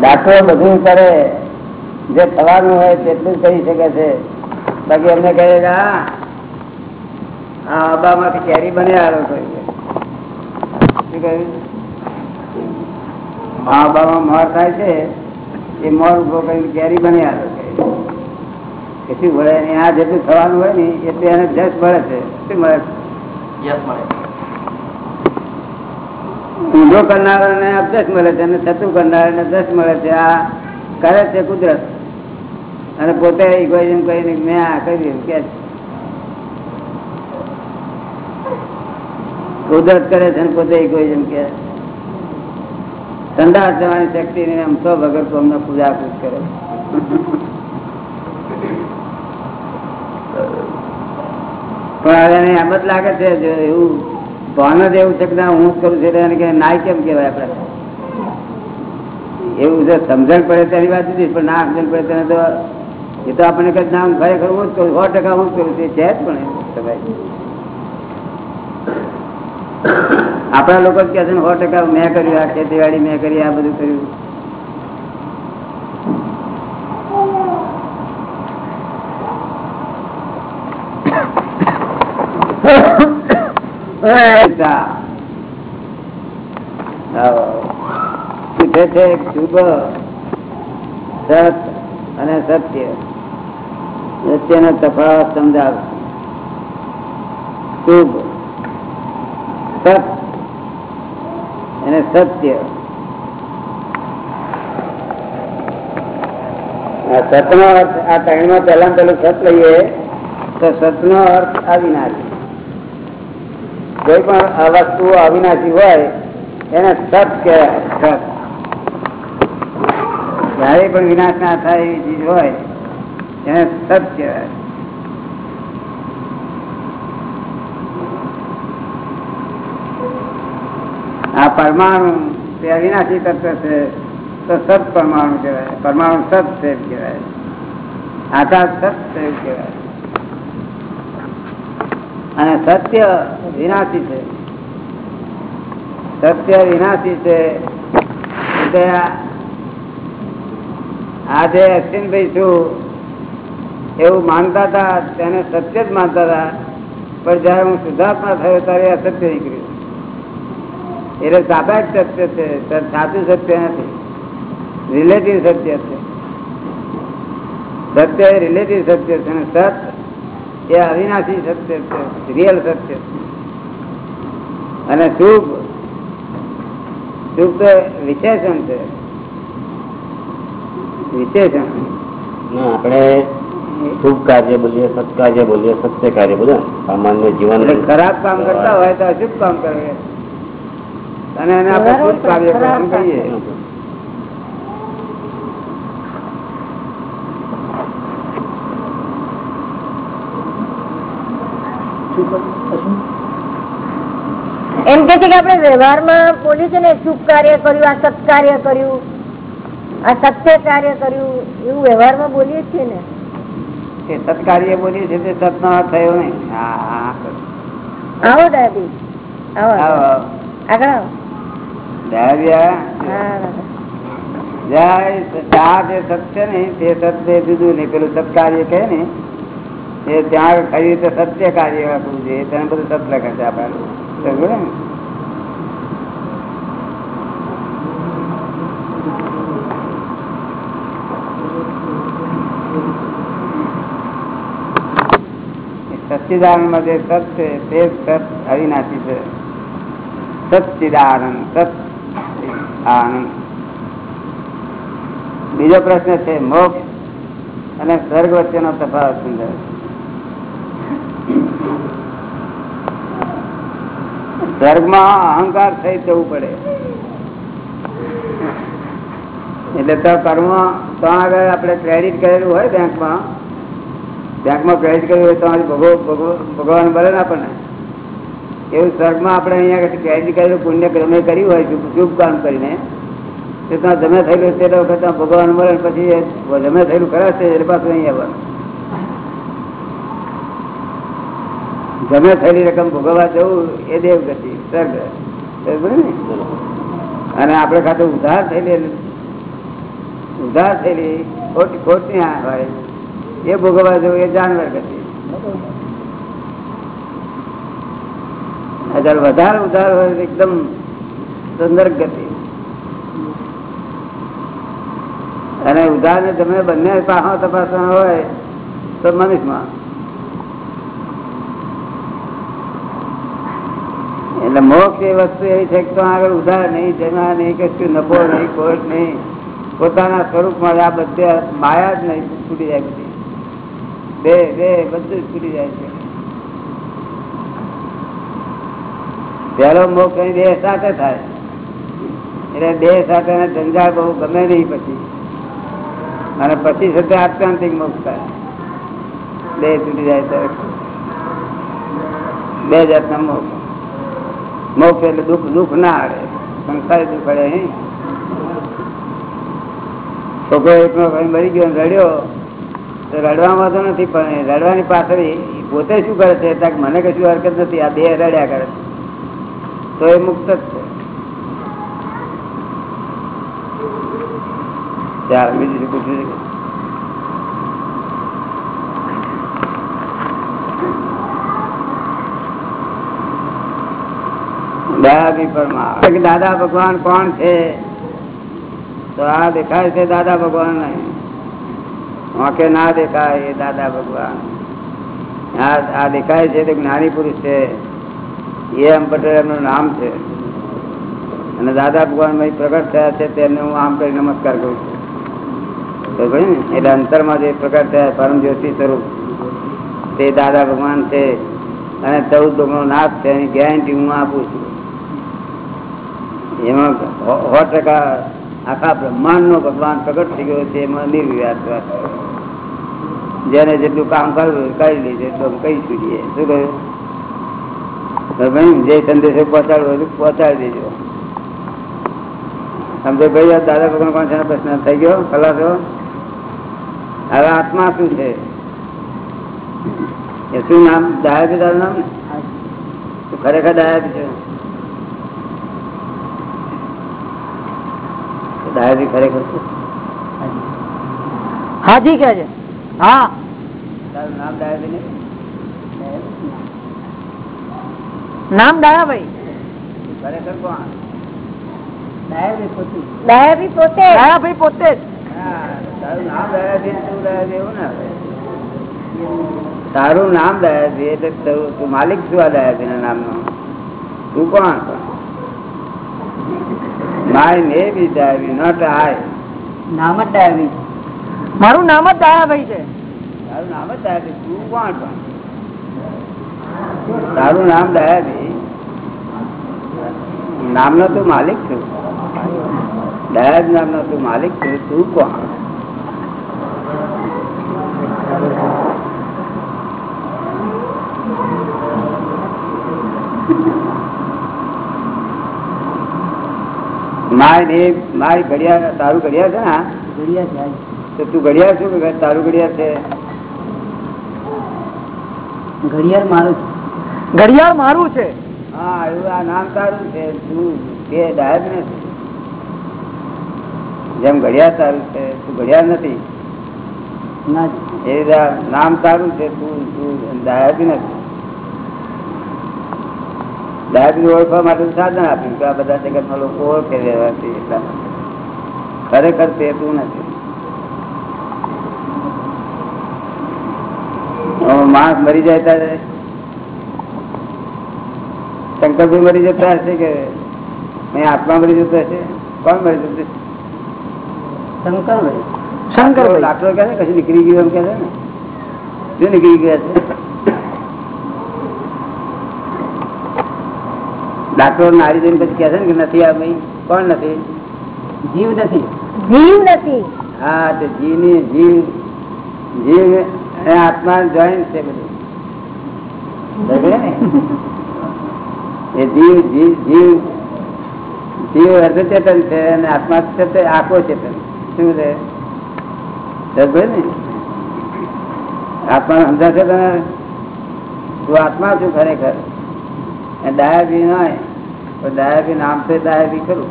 ડાક્ટરો બધું કરે, જે થવાનું હોય તેટલું જ કરી શકે છે. બાકી એમને કહે કે હા આબામાંથી કેરી બને આવ્યો શું કહ્યું આ આબામાં મોર થાય છે, એ મોર ઊભો કરીને કેરી બને આવ્યો કે વળે આ જેટલું થવાનું હોય ને, એટલે એને જસ મળે છે. શું મળે છે? ઊંધો કરનારાને અભ્યાસ મળે છે અને થતું કરનારાને દસ મળે છે. આ કરે છે કુદરત. અને પોતે ઇગોઇઝમ કરીને મેં આ કર્યું કે કુદરત કરે છે અને પોતે ઇગોઇઝમ કે ઠંડા જવાની શક્તિ ને એમ તો વગર કોમને પૂજા પૂજ કરે પણ હવે એમ જ લાગે છે, જો એવું ભાન જ એવું છે કે હું કરું છું એને કે નાય કેમ કહેવાય આપણે? એવું છે, સમજણ પડે તેની વાત નથી પણ ના સમજણ પડે તેને તો, એ તો આપણને કદાચ નામ ખરેખર હું જ કરું સો ટકા હું જ કરું છું. છે જ પણ. આપણા લોકો કહે છે સો ટકા મેં કર્યું, આ ખેતીવાડી મેં કરી, આ બધું કર્યું પૂછે શુભ, સત અને સત્ય. સત્યનો તફાવત સમજાવ. શુભ, સત અને સત્ય. આ સતનો અર્થ, આ ત્રણમાં પહેલા પેલું સત લઈએ તો સતનો અર્થ અવિનાશી કોઈ પણ આ વસ્તુ અવિનાશી હોય, એને સત કહેવાય, સત. પણ વિનાશ ના થાય એવી ચીજ હોય, એને સત કહેવાય. આ પરમાણુ, તે અવિનાશી તત્વ છે, તો સત પરમાણુ કહેવાય. પરમાણુ સત છે કહેવાય. આકાશ સત છે કહેવાય. અને સત્ય વિનાશી છે. સત્ય વિનાશી છે. એટલે આ- આ જે અશ્વિનભાઈ છું, એવું માનતા હતા, તેને સત્ય જ માનતા હતા. પણ જયારે હું શુદ્ધાત્મા થયો, ત્યારે અસત્ય નીકળ્યું. એટલે સાપેક્ષ સત્ય છે સાચું સત્ય નથી. રિલેટિવ સત્ય છે. સત્ય રિલેટિવ સત્ય છે અને સત એ અવિનાશી સત્ય છે રિયલ સત્ય અને શુભ શુભ તો વિશેષણ છે. વિશેષણ. આપણે શુભ કાર્ય બોલીએ સત્કાર્ય બોલીએ સત્ય કાર્ય બોલીએ સામાન્ય જીવન ખરાબ કામ કરતા હોય તો અશુભ કામ કરે અને એને આપણે શુભ કાર્ય કરીએ કહીએ. એમ કે છે કે આપણે વ્યવહારમાં છીએ ને શુભ કાર્ય કર્યું આ સત્કાર્ય કર્યું આ સત્ય કાર્ય કર્યું એવું વ્યવહારમાં બોલીએ છીએ ને. એ સત્કાર્ય બોલીએ છીએ તે સત નો થયો નહીં. આવો દાદી. આવો. આગળ આવો. જય ચા જે સત છે ને તે સત્ય તે જુદું નહીં. પેલું સત્કાર્ય કહે ને એ ત્યાં ખરી રીતે સત્ય કાર્ય આપવું જોઈએ તેને બધું સત લખે છે આપણને સમજ્યો સચ્ચિદાનંદમાં જે સત છે, તે સત અવિનાશી છે. સચ્ચિદાનંદ સત આનંદ બીજો પ્રશ્ન છે, મોક્ષ અને સ્વર્ગ વચ્ચેનો તફાવત સમજાવે સ્વર્ગમાં અહંકાર થઈ જવું પડે. એટલે તો કર્મ, તો આગળ આપણે ક્રેડિટ કરેલું હોય બેંકમાં બેંકમાં ક્રેડિટ કર્યું હોય તો ભગવો ભગવો- ભગવાન મળે ને આપણને. એવું સ્વર્ગમાં આપણે અહીંયા ક્રેડિટ કરેલું પુણ્ય ગમે કર્યું હોય, શુભ કામ કરીને, તો ત્યાં જમે થયેલું તે વખત ભગવાન મળે પછી જમે થયેલું ખરા છે, એટલે પાછું અહીંયા આવવાનું જમે થયેલી રકમ ભોગવવા જવું એ દેવ ગતિ અને આપણે ખાતે ઉધાર થયેલી ઉધાર થયેલી ખોટ ખોટની હોય, એ ભોગવવા જવું એ જાનવર ગતિ. અગર વધારે ઉધાર હોય એકદમ સુંદર ગતિ. અને ઉધાર ને તમે બંને પાહો તપાસવાનો હોય તો મનુષ્યમાં એટલે મોક્ષ એ વસ્તુ એવી છે કે આગળ ઉધાર નહીં જેના નહીં, કશું નફો નહીં, ખોટ નહીં. પોતાના સ્વરૂપમાં આ બધે માયા જ નહીં છૂટી જાય બધી. બે બે, બધું છૂટી જાય છે. પહેલો મોક્ષ અહીં દેહ સાથે થાય. એટલે દેહ સાથે જંજાળ બહુ ગમે નહીં પછી. અને પછી સાથે આત્યંતિક મોક્ષ થાય. દેહ છૂટી જાય ત્યારે. બે જાતના મોક્ષ. મોક્ષ એટલે દુઃખ દુઃખ ના આવે સંસાર દુઃખ અડે નહીં. છોકરો એકનો ભાઈ મરી ગયો રડ્યો. તો રડવામાં તો નથી, પણ રડવાની પાછળ પોતે શું કરે છે? ત્યાં મને કશું હરકત નથી, આ બે રડ્યા કરે છે. તો એ મુક્ત જ છે. ચાલ, બીજું પૂછ્યું છે? દયાથી પરમાત્મા. કે દાદા ભગવાન કોણ છે? તો આ દેખાય છે દાદા ભગવાન વાંકે ના દેખાય એ દાદા ભગવાન. આ દેખાય છે તે જ્ઞાની પુરુષ છે. એ એમ પટેલ એમનું નામ છે. અને દાદા ભગવાન પ્રગટ થયા છે તેમને હું આમ કરી નમસ્કાર કરું છું. તો ભાઈ ને, એટલે અંતરમાં જે પ્રગટ થયા પરમ જ્યોતિ સ્વરૂપ, તે દાદા ભગવાન છે. અને ચૌદ ભગવાન નાથ છે. એની ગેરંટી હું આપું છું. એમાં સો ટકા આખા બ્રહ્માંડ નો ભગવાન પ્રગટ થઈ ગયો છે એમાં નિર્વિવાદ વાત જેને જેટલું કામ કરવું કરી લીધે તો કઈ છૂટીએ. શું કહ્યું? જે સંદેશો પહોંચાડવો હોય પહોંચાડી દેજો. સમજો ભાઈ દાદા ભગવાન કોણ છે? પ્રશ્ન થઈ ગયો ખલાસો હવે આત્મા શું છે? એ શું નામ? દાયા તારું નામ? તો ખરેખર દાયા છે દાયાજી ખરેખર શું? હાજી કે છે હા તારું નામ દાયાજી નહીં? નામ દયાભાઈ ખરેખર કોણ દયાભી પોતે દયાભાઈ પોતે જ હા, તારું નામ દયાજી ને તું દયાજી એવું ના હોય. તારું નામ દયાજી એટલે તું- તું માલિક છું આ દયાજી ના નામનો તું કોણ માય ને બી દયાવી નોટ આય. નામ જ દયાભાઈ મારું નામ જ દયાભાઈ છે. તારું નામ જ દયાજી તું કોણ પણ? તારું નામ દયાજી નામનો તું માલિક છું. દયાજ નામનો તું માલિક છું તું કોણ? Thank ને માય ઘડિયાળ તારું ઘડિયાળ છે ને ઘડિયાળ તો તું ઘડિયાળ છું કે તારું ઘડિયાળ છે? ઘડિયાળ મારું ઘડિયાળ મારું છે? હા એવું આ નામ તારું છે. તું તે ડાયબ નથી જેમ ઘડિયાળ તારું છે તું ઘડિયાળ નથી. ના એ નામ તારું છે તું તું ડાયબ નથી. ડાયબ ઓળખવા માટે સાધન આપ્યું કે આ બધા જગતમાં લોકો ઓળખે રહેવાથી એટલા ખરેખર તે તું નથી માણસ મરી જાય ત્યારે શંકરભાઈ મરી જતા હશે કે આત્મા મરી જતો હશે? કોણ મરી જતું શંકર શંકર લાકડો કે કશું નીકળી ગયું એમ કે છે ને? શું નીકળી ગયા છે? ડાક્ટર નારી જઈને પછી કહે છે ને કે નથી આ ભાઈ કોણ નથી? જીવ નથી. જીવ નથી. હા તે જીવની જીવ જીવ આત્મા જોઈન્ટ છે બધું. ને? એ જીવ જીવ જીવ જીવ અર્ધચેતન છે અને આત્મા ચેતન આખો ચેતન. શું છે? ને? આત્મા સમજાશે તમે તું આત્મા છું ખરેખર. ડાયાબી હોય. ડાયાબી નામ છે ડાયાબી ખરું?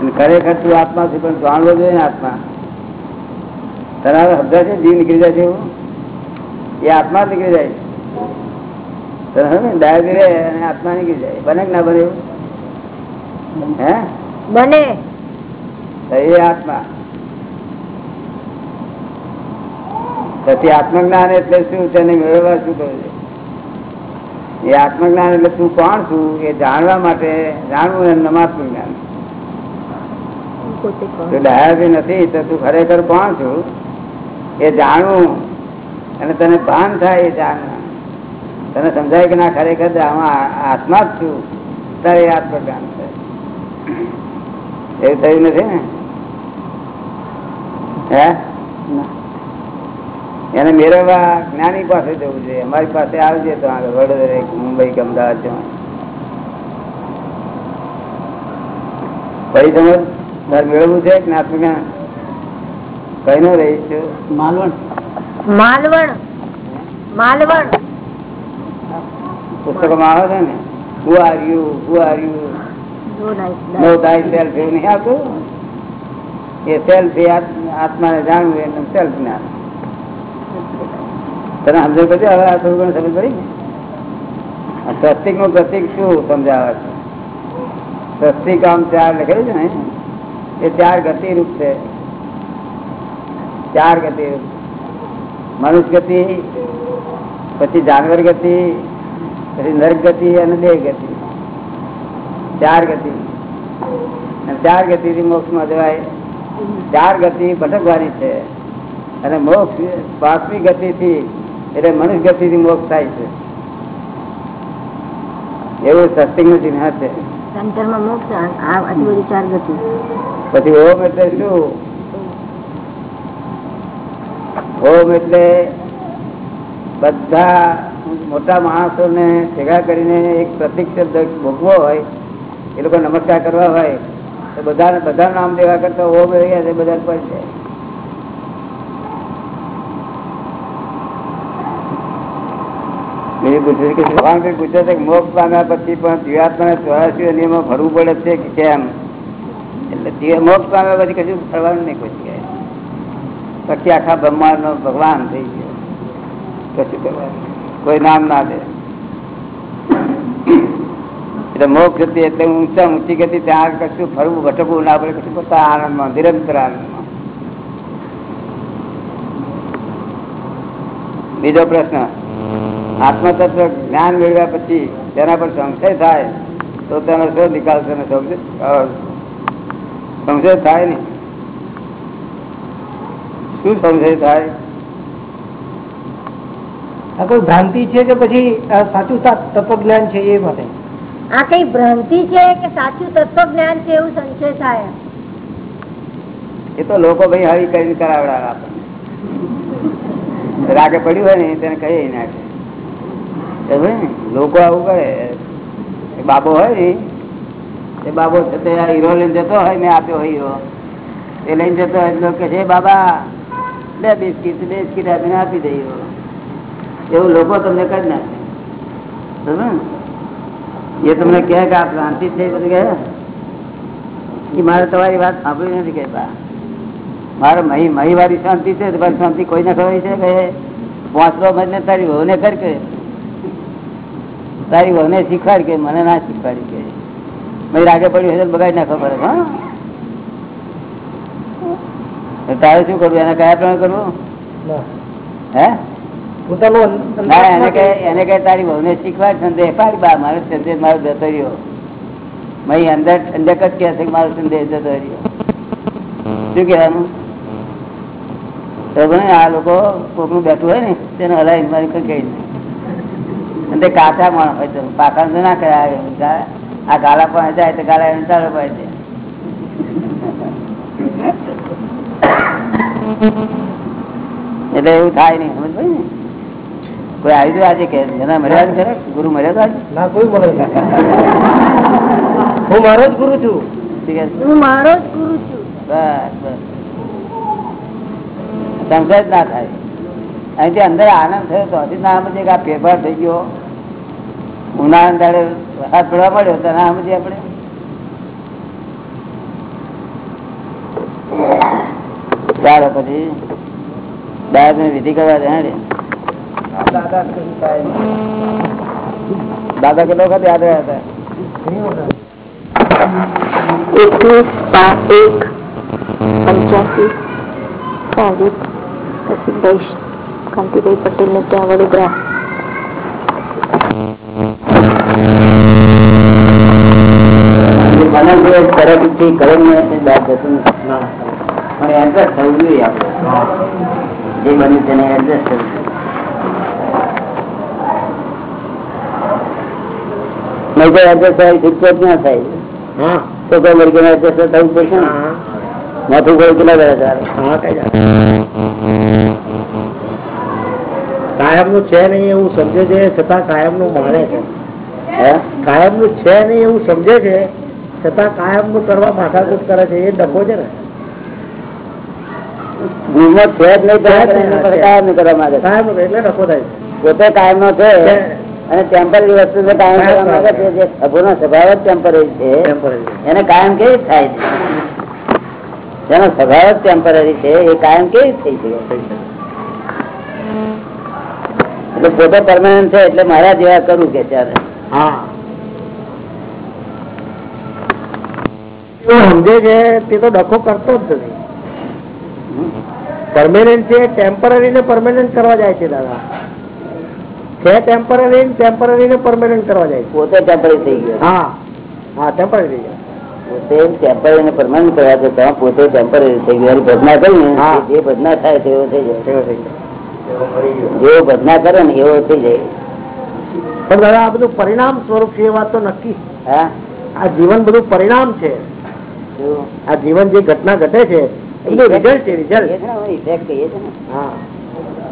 અને ખરેખર તું આત્મા છે પણ જાણવો જોઈએ ને આત્મા. તને હવે છે જીવ નીકળી જાય છે એવું? એ આત્મા નીકળી જાય તને હવે ને? ડાયાબી રહે અને આત્મા નીકળી જાય. બને કે ના બને એવું? હે? બને. એ આત્મા. પછી આત્મજ્ઞાન એટલે શું? તેને મેળવવા શું કહ્યું છે? એ આત્મજ્ઞાન એટલે તું કોણ છું? એ જાણવા માટે જાણવું એમ નમાત્મ જ્ઞાન તું ડાયાબી નથી તો તું ખરેખર કોણ છું? એ જાણવું. અને તને ભાન થાય એ જાણવા. તને સમજાય કે ના ખરેખર આમાં આત્મા જ છું. તારે આત્મજ્ઞાન થાય એવું થયું નથી ને? હે? એને મેળવવા જ્ઞાની પાસે જવું જોઈએ. અમારી પાસે આવજે તો આગળ. વડોદરા કે મુંબઈ કે અમદાવાદ જવા ફરી સમજ તારે મેળવવું છે કે આત્મજ્ઞાન? કઈ રહી છું? માલવણ. માલવણ. માલવણ. પુસ્તકોમાં આવે છે ને? Who are you who are you જો nice, નો nice. દાય સેલ્ફ એવું નહીં આવતું? એ સેલ્ફ એ આત્માને જાણવું એનું સેલ્ફ જ્ઞાન. તને સમજ પછી હવે આ થોડું સમજ પડી ને પ્રતિકનું પ્રતિક શું સમજાવે છે? પ્રતિક આમ ચાર લખેલું છે ને એ ચાર ગતિ રૂપ છે. ચાર ગતિ રૂપ મનુષ્ય ગતિ, પછી જાનવર ગતિ, પછી નર્ક ગતિ અને દેહ ગતિ. ચાર ગતિ. ચાર ગતિ મોક્ષમાં જવાય ચાર ગતિ ભટકવાની છે. અને મોક્ષ પાંચમી ગતિ થી એટલે મનુષ્ય ગતિ થી મોક્ષ થાય છે. એવું સત્સંગનું ચિહ્ન છે પછી ઓમ એટલે શું? ઓમ એટલે બધા મોટા માણસો ને ભેગા કરીને એક પ્રતિક શબ્દ ભોગવો હોય એ લોકો નમસ્કાર કરવા હોય તો બધા બધા નામ દેવા કરતા ઓમ રહ્યા છે બધા પર છે ભગવાન કઈ ગુજરાત મોક્ષ પામ્યા પછી પણ જીવાત્માને ચોરાસી નિયમો ભરવું પડે છે કે કેમ? એટલે મોક્ષ પામ્યા પછી કશું ફરવાનું નહીં કોઈ જગ્યાએ. પછી આખા બ્રહ્માંડ નો ભગવાન થઈ ગયો. કશું કરવાનું કોઈ નામ ના દે. એટલે મોક્ષ હતી એટલે ઊંચા ઊંચી ગતિ ત્યાં કશું ફરવું ભટકવું ના પડે, કશું પોતા આનંદમાં, નિરંતર આનંદમાં. બીજો પ્રશ્ન. આત્મતત્વ જ્ઞાન મેળવ્યા પછી તેના પર સંશય થાય તો તેનો શો નિકાલ છે ને સમજે અ, સંશય થાય ને શું સંશય થાય? કોઈ ભ્રાંતિ છે કે પછી સાચું તત્વજ્ઞાન છે એ માટે? આ કઈ ભ્રાંતિ છે કે સાચું તત્વજ્ઞાન છે એવું સંશય થાય? એ તો લોકો ભાઈ હરી કરીને કરાવડા આપણને. રાગે પડ્યું હોય ને તેને કહી નાખે લોકો આવું કરે. બાબો હોય ને, એ બાબો તે હીરો લઈને જતો હોય, મેં આપ્યો હીરો. એ લઈને જતો હોય લોકો છે બાબા, બે બિસ્કીટ બે બિસ્કીટ આપીને આપી દે હીરો. એવું લોકો તમને કરી નાખે. એ તમને કહે કે આ ભ્રાંતિ થઈ બધું કહે. એ મારે તમારી વાત સાંભળી નથી કહેતા. મારે મહી મહી વાળી શાંતિ છે શાંતિ કોઈને ખબર છે કે પાંચરો મને તારી વહુને કર કે? તારી વહુને શીખવાડ કે મને ના શીખવાડી કે. મહી રાગે પડ્યું હોય બગાડી નાખો પડે હા? તારે શું કરવું એને કયા પ્રમાણે કરવું? હે? પોતાનું ના એને કહે એને કહે તારી વહુને શીખવાડ સંદેહ પાડ બા મારો સંદેશ મારો જતો રહ્યો મહી અંદર ઠંડક જ કહે છે મારો સંદેશ જતો રહ્યો શું કહેવાનું? આ લોકો કોકનું બેઠું હોય ને તેને હલાવી મારી કઈ અને તે કાચા માણસ હોય તો પાકા તો ના કર્યા આ આ ગાલા પણ જાય તો ગાલા એને ચાલો પડે છે એટલે એવું થાય નહીં સમજ પડી ને? કોઈ આવી ગયું આજે કે એના મર્યાદા કરે? ગુરુ મર્યાદા આજે ના કોઈ મળે હું મારો જ ગુરુ છું. ઠીક છે હું મારો જ ગુરુ છું. બસ બસ. સંશય જ ના થાય. અહીંથી અંદર આનંદ થયો તો હજી ના સમજે કે આ ફેરફાર થઈ ગયો. ઉનાળા દાડે વરસાદ પડવા મળ્યો તો ના સમજીએ આપણે. ચાલો પછી દાદ ને વિધિ કરવા જાય દાદા કેટલો વખત યાદ રહ્યા હતા? એકવીસ પાંચ એક, પંચ્યાસી તારીખ રસીદભાઈ કાંતિભાઈ પટેલ ને ત્યાં વડોદરા તરફથી કરીને બાદ જતું. પણ એડજસ્ટ થવું જોઈએ આપણે. જે બન્યું તેને એડજસ્ટ થવું નહીં તો એડજસ્ટ થાય શિક્ષક ના થાય. તો કોઈ મરકી એડજસ્ટ થવું પડશે ને? માથું કોઈ કેટલા ગયા કાયમનું છે નહીં એવું સમજે છે છતાં કાયમનું માને છે. કાયમનું છે નહીં એવું સમજે છે છતાં કાયમનું કરવા માથાકૂટ કરે છે એ ડખો છે ને. ગુણમાં છે જ નહીં તો એને કાયમ નહીં કરવા માંગે કાયમ એટલે ડખો થાય પોતે કાયમ નો છે. અને ટેમ્પરરી વસ્તુ ને કાયમ કરવા માંગે છે જે સભોનો સ્વભાવ જ ટેમ્પરરી છે એને કાયમ કેવી થાય છે? જેનો સ્વભાવ જ ટેમ્પરરી છે એ કાયમ કેવી થઈ શકે? એટલે પોતે પરમાનન્ટ છે એટલે મારા જેવા કરું કે ત્યારે સમજે છે તે તો ડખો કરતો જ નથી. પરમેનન્ટ છે ટેમ્પરરી ને પરમેનન્ટ કરવા જાય છે દાદા. છે ટેમ્પરરી ટેમ્પરરી ને પરમેનન્ટ કરવા જાય પોતે ટેમ્પરરી થઈ ગયો. હા. હા ટેમ્પરરી થઈ જાય પોતે ટેમ્પરરી ને પરમાનન્ટ કરવા જતા પોતે ટેમ્પરરી થઈ ગયો. ભજના કરી ને જે ભજના થાય તેવો થઈ જાય. જેવો ભજના કરે ને એવો થઈ જાય. પણ દાદા આ બધું પરિણામ સ્વરૂપ છે એ વાત તો નક્કી. આ જીવન બધું પરિણામ છે. આ જીવન જે ઘટના ઘટે છે એ બધું રિઝલ્ટ છે રિઝલ્ટ છે ને હવે effect કહીએ છે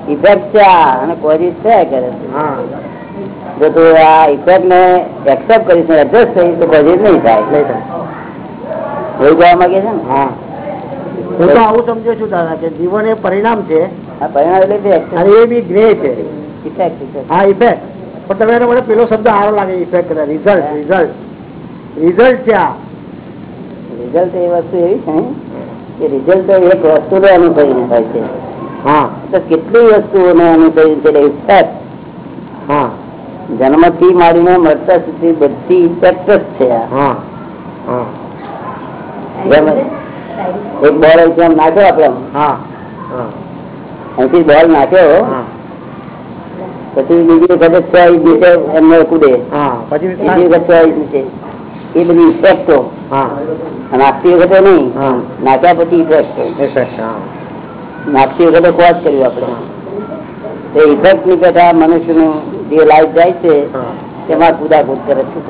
ઇફેક્ટ છે અને કોઝિસ છે કરે છે. હા. જો તું આ ઇફેક્ટ ને એક્સેપ્ટ કરીશ એડજસ્ટ કરીશ તો કોઝિસ નહીં થાય. નહીં થાય. એવું કહેવા માંગે છે ને? હા. હું તો આવું સમજુ છું દાદા કે જીવન એ પરિણામ છે છે. છે. ઇફેક્ટ પેલો શબ્દ સારો લાગે ઇફેક્ટ રિઝલ્ટ રિઝલ્ટ રિઝલ્ટ છે આ રિઝલ્ટ એ વસ્તુ એવી છે ને કે રિઝલ્ટ એક વસ્તુને અનુસરીને થાય છે. હા. તો કેટલી વસ્તુઓને અનુસરીને છે એટલે effect? હા. જન્મથી માંડીને મરતા સુધી બધી ઇફેક્ટ જ છે આ. હા. હા. એક બોલ આમ નાખ્યો આપણે. આમ. હા. હા. અહીંથી બોલ નાખ્યો પછી બીજી વખત નીચે એમને કુદે. પછી બીજી વખત નીચે એ બધી ઇફેક્ટો નાખતી વખતે નહીં. નાખ્યા પછી ઇફેક્ટ નાખતી વખતે કોચ કર્યું આપણે. એ ઇફેક્ટની પેટા મનુષ્યનું જે લાઈફ જાય છે તેમાં કુદાકુદ કરે છે.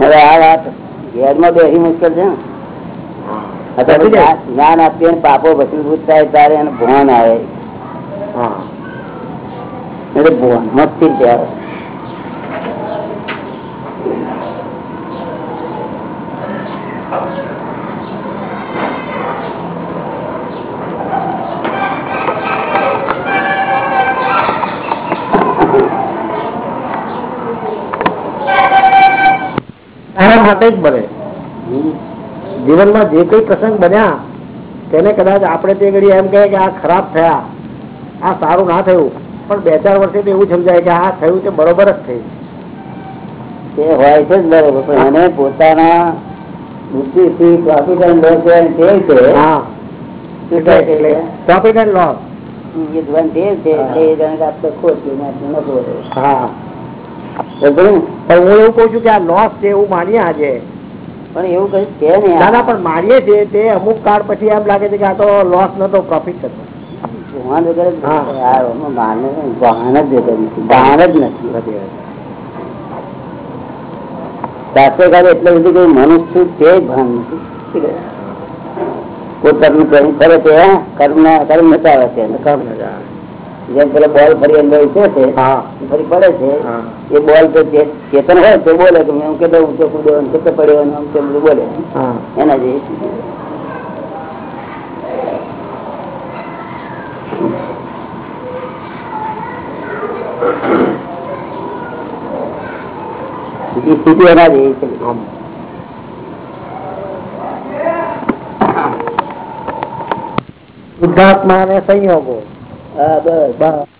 હવે આ વાત ઘેરમાં બેસી મુશ્કેલ છે જ્ઞાન- આપીએ પાપો ભસ્મીભૂત થાય ત્યારે એને ભાન આવે. એટલે ભાન મસ્તી જ આવે માટે જ બને. જીવનમાં જે કઈ પ્રસંગ બન્યા તેને કદાચ આપણે તે ઘડી એમ કહે કે આ ખરાબ થયા આ સારું ના થયું પણ બે ચાર વર્ષે તો એવું સમજાય કે આ થયું તે બરોબર જ થયું. તે હોય છે જ બરોબર પણ એને પોતાના બુદ્ધિથી પ્રોફિટ એન્ડ લોસ કે છે પ્રોફિટ એન્ડ લોસ એ ધ્વન તે છે તે જાણે આપણે ખોટ નફો હા? પણ હું એવું કઉ છું કે આ લોસ છે એવું માનીએ આજે. પણ એવું કઈ છે ને ના ના પણ માનીએ છીએ તે અમુક કાળ પછી એમ લાગે છે કે આ તો લોસ નતો પ્રોફિટ હતો. વગર જ ભાન જ નથી ભાન જ નથી. શાસ્ત્રકારે એટલે બધું કે મનુષ્ય તે ભાન નથી. પોતાનું કર્મ કરે છે? કર્મ કર્મ નચાવે છે. કર્મ ન જાય. જેમ પેલા બોલ ફરી અંદર છે ફરી પડે છે એ બોલ તો ચેતન હોય તો બોલે કે હું કે દઉં ચોખ્ખું અને કેટલો પડ્યો અને આમ કે બધું બોલે. એના જે સ્થિતિ. એના જેવી છે. આમ. શુદ્ધાત્મા અને સંયોગો. હા બસ.